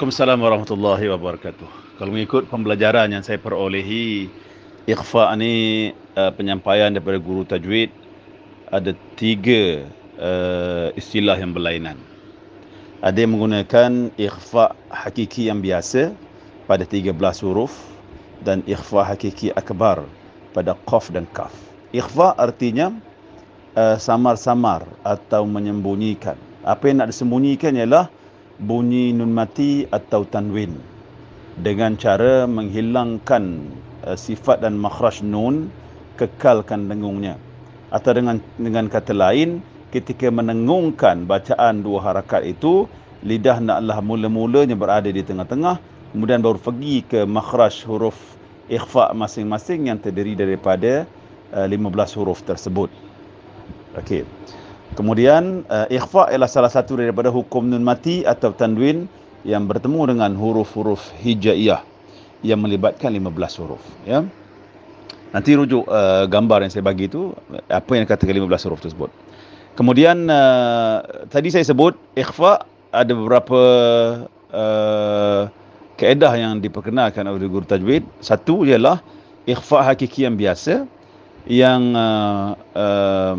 Waalaikumsalam warahmatullahi wabarakatuh. Kalau mengikut pembelajaran yang saya perolehi, ikhfa ni uh, penyampaian daripada guru tajwid ada tiga uh, istilah yang berlainan. Ada yang menggunakan ikhfa hakiki yang biasa pada 13 huruf dan ikhfa hakiki akbar pada qaf dan kaf. Ikhfa artinya uh, samar-samar atau menyembunyikan. Apa yang nak disembunyikan ialah bunyi nun mati atau tanwin. Dengan cara menghilangkan uh, sifat dan makhraj nun kekalkan dengungnya. Atau dengan dengan kata lain ketika menengungkan bacaan dua harakat itu lidah naklah mula-mulanya berada di tengah-tengah kemudian baru pergi ke makhraj huruf ikhfa masing-masing yang terdiri daripada uh, 15 huruf tersebut. Okey Kemudian uh, ikhfa ialah salah satu daripada hukum nun mati atau tanwin yang bertemu dengan huruf-huruf hijaiyah yang melibatkan 15 huruf ya. Nanti rujuk uh, gambar yang saya bagi itu apa yang katakan 15 huruf tersebut. Kemudian uh, tadi saya sebut ikhfa ada beberapa uh, kaedah yang diperkenalkan oleh guru tajwid. Satu ialah ikhfa hakiki yang biasa yang uh, uh,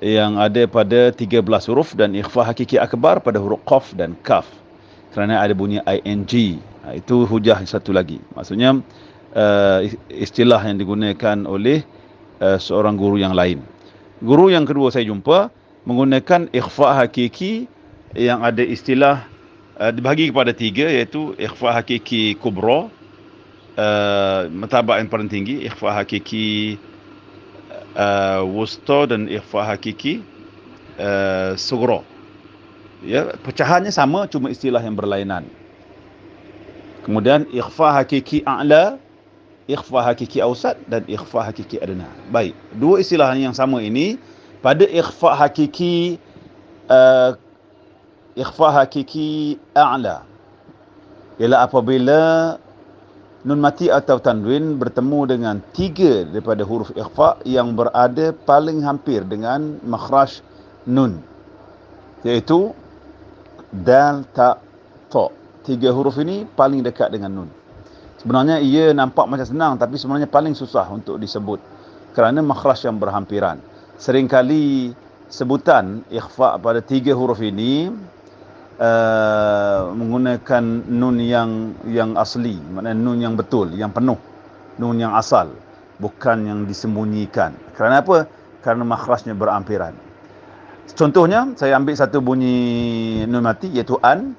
yang ada pada 13 huruf dan ikhfa hakiki akbar pada huruf qaf dan kaf. Kerana ada bunyi ing ha, itu hujah satu lagi. Maksudnya uh, istilah yang digunakan oleh uh, seorang guru yang lain. Guru yang kedua saya jumpa menggunakan ikhfa hakiki yang ada istilah uh, dibagi kepada tiga iaitu ikhfa hakiki kubra uh, matabak yang paling tinggi ikhfa hakiki wusta dan ikhfa hakiki uh, sugra. Ya, pecahannya sama cuma istilah yang berlainan. Kemudian ikhfa hakiki a'la, ikhfa hakiki awsat dan ikhfa hakiki adna. Baik, dua istilah yang sama ini pada ikhfa hakiki uh, ikhfa hakiki a'la ialah apabila nun mati atau tanwin bertemu dengan tiga daripada huruf ikhfa yang berada paling hampir dengan makhraj nun iaitu dal ta ta tiga huruf ini paling dekat dengan nun. Sebenarnya ia nampak macam senang tapi sebenarnya paling susah untuk disebut kerana makhraj yang berhampiran. Seringkali sebutan ikhfa pada tiga huruf ini uh, menggunakan nun yang yang asli, maknanya nun yang betul, yang penuh, nun yang asal, bukan yang disembunyikan. Kerana apa? Kerana makhrajnya berampiran. Contohnya, saya ambil satu bunyi nun mati iaitu an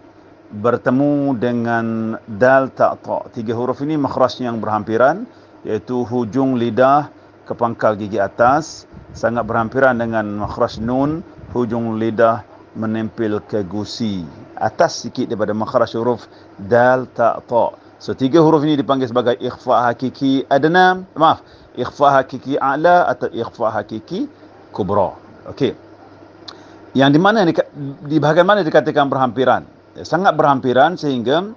bertemu dengan dal ta ta. Tiga huruf ini makhrajnya yang berhampiran iaitu hujung lidah ke pangkal gigi atas sangat berhampiran dengan makhraj nun hujung lidah menempel ke gusi atas sikit daripada makhraj huruf dal ta ta. So tiga huruf ini dipanggil sebagai ikhfa hakiki adna. Maaf ikhfa hakiki a'la atau ikhfa hakiki kubra. Okey. Yang di mana di bahagian mana dikatakan berhampiran? Ya, sangat berhampiran sehingga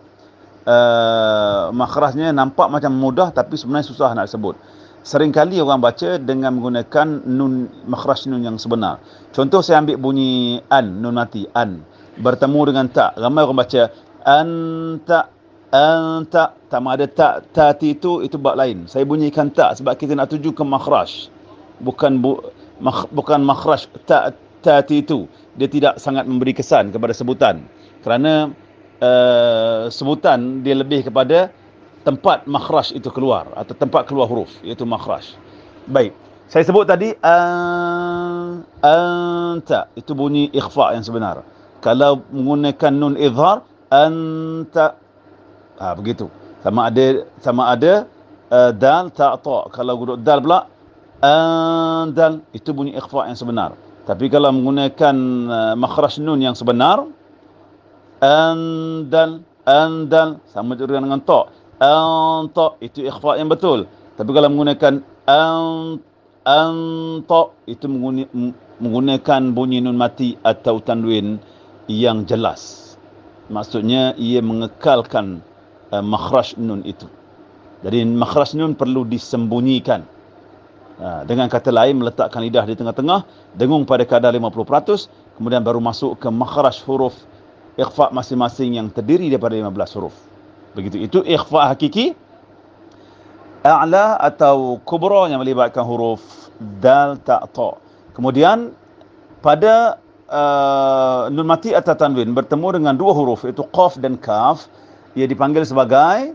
uh, makhrajnya nampak macam mudah tapi sebenarnya susah nak sebut seringkali orang baca dengan menggunakan nun makhraj nun yang sebenar. Contoh saya ambil bunyi an nun mati an bertemu dengan tak. Ramai orang baca anta anta sama ada tak tati itu itu bab lain. Saya bunyikan tak sebab kita nak tuju ke makhraj. Bukan bu, mak, bukan makhraj tak tati itu. Dia tidak sangat memberi kesan kepada sebutan. Kerana uh, sebutan dia lebih kepada tempat makhraj itu keluar atau tempat keluar huruf iaitu makhraj. Baik. Saya sebut tadi anta itu bunyi ikhfa yang sebenar. Kalau menggunakan nun izhar anta ha, begitu. Sama ada sama ada uh, dal ta ta. Kalau guna dal pula andal itu bunyi ikhfa yang sebenar. Tapi kalau menggunakan uh, makhraj nun yang sebenar andal andal sama juga dengan ta anta itu ikhfa yang betul. Tapi kalau menggunakan anta itu menggunakan bunyi nun mati atau tanwin yang jelas. Maksudnya ia mengekalkan uh, makhraj nun itu. Jadi makhraj nun perlu disembunyikan. Uh, dengan kata lain meletakkan lidah di tengah-tengah dengung pada kadar 50% kemudian baru masuk ke makhraj huruf ikhfa masing-masing yang terdiri daripada 15 huruf. Begitu itu ikhfa hakiki a'la atau kubra yang melibatkan huruf dal ta ta. Kemudian pada uh, nun mati atau tanwin bertemu dengan dua huruf iaitu qaf dan kaf ia dipanggil sebagai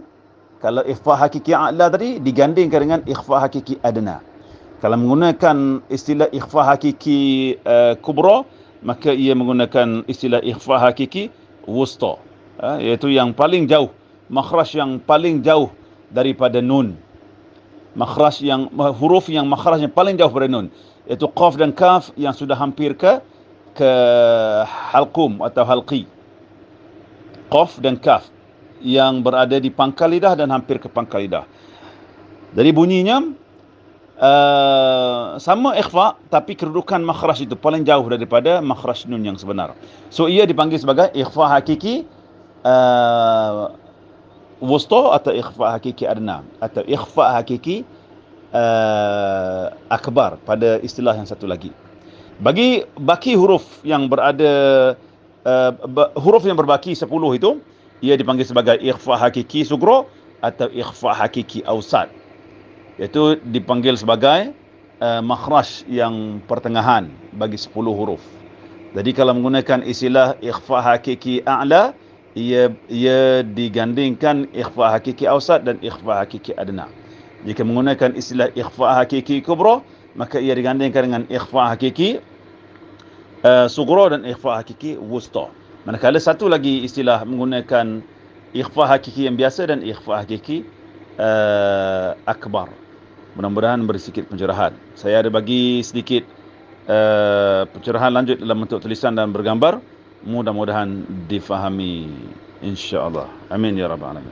kalau ikhfa hakiki a'la tadi digandingkan dengan ikhfa hakiki adna. Kalau menggunakan istilah ikhfa hakiki uh, kubra, maka ia menggunakan istilah ikhfa hakiki wusta. Uh, iaitu yang paling jauh, makhraj yang paling jauh daripada nun. Makhraj yang huruf yang makhrajnya paling jauh daripada nun. Iaitu qaf dan kaf yang sudah hampir ke ke halqum atau halqi. Qaf dan kaf yang berada di pangkal lidah dan hampir ke pangkal lidah. Dari bunyinya uh, sama ikhfa tapi kedudukan makhraj itu paling jauh daripada makhraj nun yang sebenar. So ia dipanggil sebagai ikhfa hakiki uh, wusta atau ikhfa hakiki adna? Atau ikhfa hakiki uh, akbar pada istilah yang satu lagi. Bagi baki huruf yang berada uh, huruf yang berbaki 10 itu ia dipanggil sebagai ikhfa hakiki sugro atau ikhfa hakiki ausad iaitu dipanggil sebagai uh, makhraj yang pertengahan bagi 10 huruf. Jadi kalau menggunakan istilah ikhfa hakiki a'la ia ia digandingkan ikhfa hakiki ausad dan ikhfa hakiki adna jika menggunakan istilah ikhfa hakiki kubra maka ia digandingkan dengan ikhfa hakiki uh, sugro dan ikhfa hakiki wusta Manakala satu lagi istilah menggunakan ikhfa hakiki yang biasa dan ikhfa hakiki uh, akbar. Mudah-mudahan beri sedikit pencerahan. Saya ada bagi sedikit uh, pencerahan lanjut dalam bentuk tulisan dan bergambar. Mudah-mudahan difahami insya-Allah. Amin ya rabbal alamin.